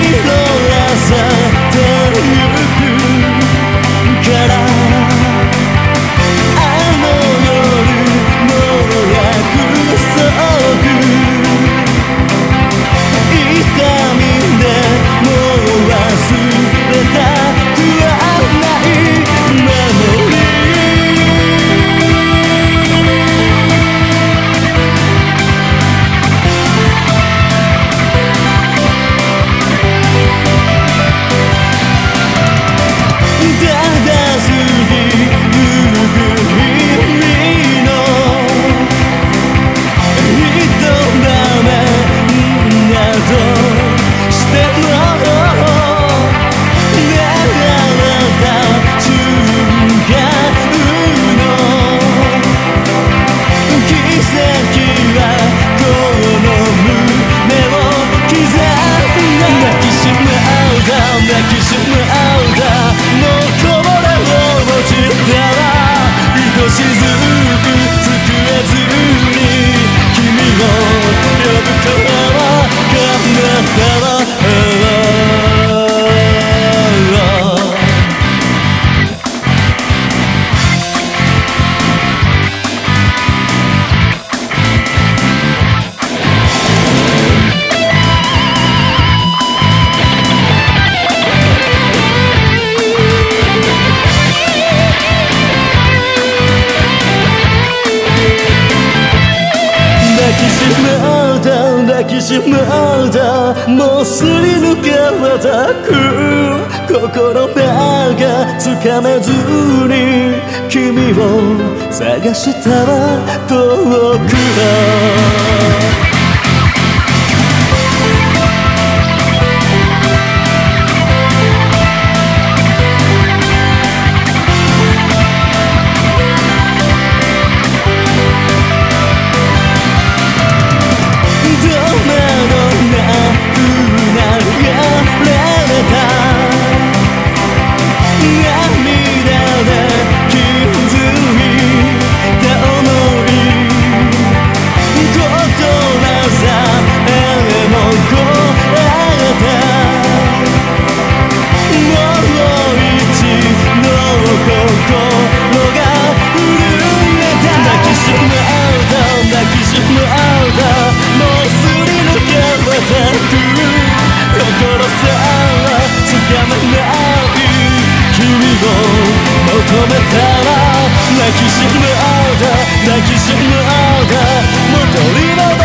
Flow しまったもうすり抜けはたく心がつかめずに君を探したら遠くだめたら泣きしむ青だ泣きしむ青だ戻され